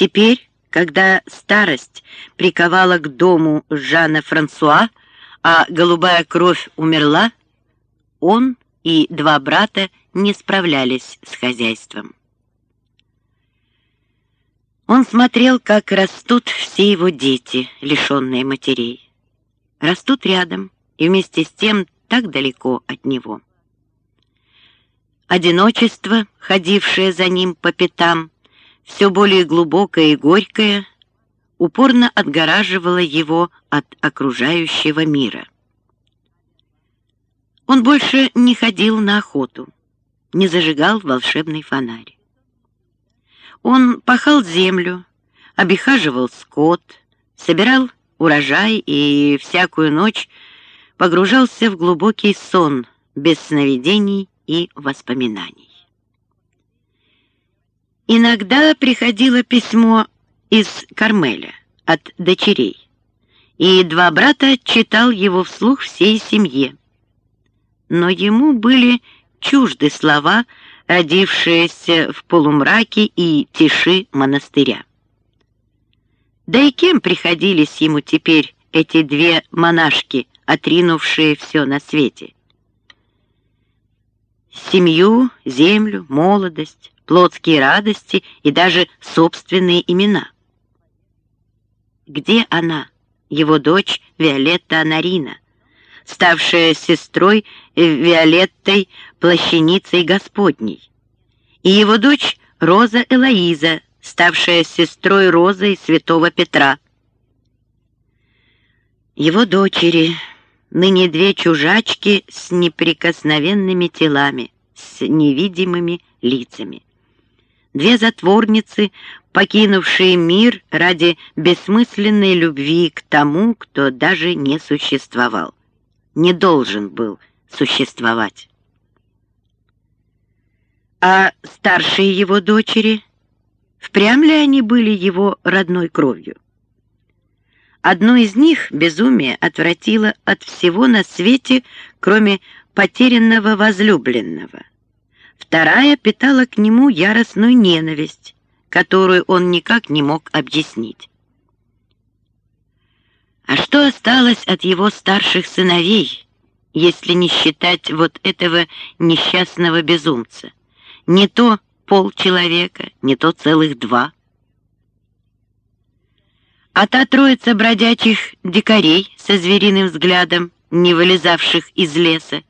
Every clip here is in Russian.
Теперь, когда старость приковала к дому Жана Франсуа, а голубая кровь умерла, он и два брата не справлялись с хозяйством. Он смотрел, как растут все его дети, лишенные матерей. Растут рядом и вместе с тем так далеко от него. Одиночество, ходившее за ним по пятам, все более глубокое и горькое, упорно отгораживало его от окружающего мира. Он больше не ходил на охоту, не зажигал волшебный фонарь. Он пахал землю, обихаживал скот, собирал урожай и всякую ночь погружался в глубокий сон без сновидений и воспоминаний. Иногда приходило письмо из Кармеля от дочерей, и два брата читал его вслух всей семье но ему были чужды слова, родившиеся в полумраке и тиши монастыря. Да и кем приходились ему теперь эти две монашки, отринувшие все на свете? Семью, землю, молодость, плотские радости и даже собственные имена. Где она, его дочь Виолетта Анарина? ставшая сестрой Виолеттой, плащаницей Господней, и его дочь Роза Элоиза, ставшая сестрой Розы и святого Петра. Его дочери, ныне две чужачки с неприкосновенными телами, с невидимыми лицами. Две затворницы, покинувшие мир ради бессмысленной любви к тому, кто даже не существовал не должен был существовать. А старшие его дочери, впрямь ли они были его родной кровью? Одну из них безумие отвратило от всего на свете, кроме потерянного возлюбленного. Вторая питала к нему яростную ненависть, которую он никак не мог объяснить. А что осталось от его старших сыновей, если не считать вот этого несчастного безумца? Не то полчеловека, не то целых два. А та троица бродячих дикарей со звериным взглядом, не вылезавших из леса,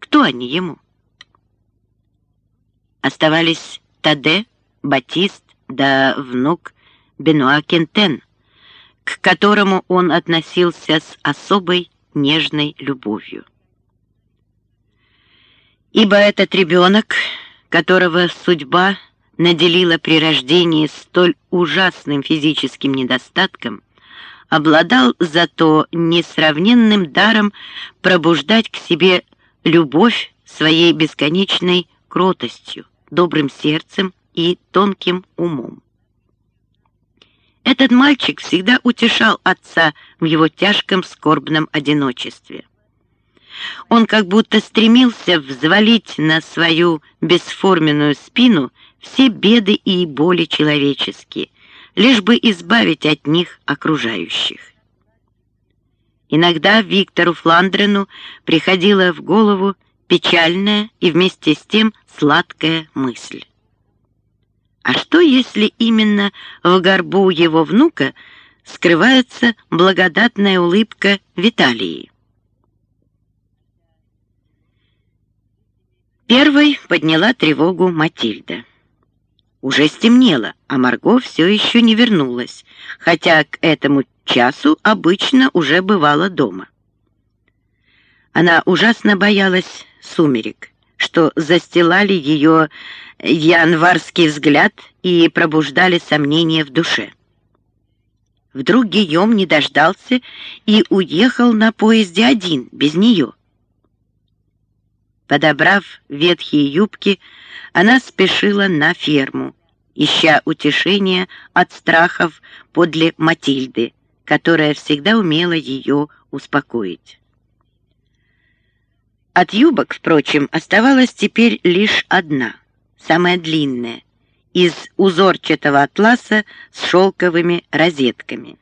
кто они ему? Оставались Таде, Батист да внук Бенуа Кентен — к которому он относился с особой нежной любовью. Ибо этот ребенок, которого судьба наделила при рождении столь ужасным физическим недостатком, обладал зато несравненным даром пробуждать к себе любовь своей бесконечной кротостью, добрым сердцем и тонким умом. Этот мальчик всегда утешал отца в его тяжком скорбном одиночестве. Он как будто стремился взвалить на свою бесформенную спину все беды и боли человеческие, лишь бы избавить от них окружающих. Иногда Виктору Фландрену приходила в голову печальная и вместе с тем сладкая мысль. А что, если именно в горбу его внука скрывается благодатная улыбка Виталии? Первой подняла тревогу Матильда. Уже стемнело, а Марго все еще не вернулась, хотя к этому часу обычно уже бывала дома. Она ужасно боялась сумерек, что застилали ее январский взгляд и пробуждали сомнения в душе. Вдруг Гийом не дождался и уехал на поезде один, без нее. Подобрав ветхие юбки, она спешила на ферму, ища утешения от страхов подле Матильды, которая всегда умела ее успокоить. От юбок, впрочем, оставалась теперь лишь одна — самая длинная, из узорчатого атласа с шелковыми розетками.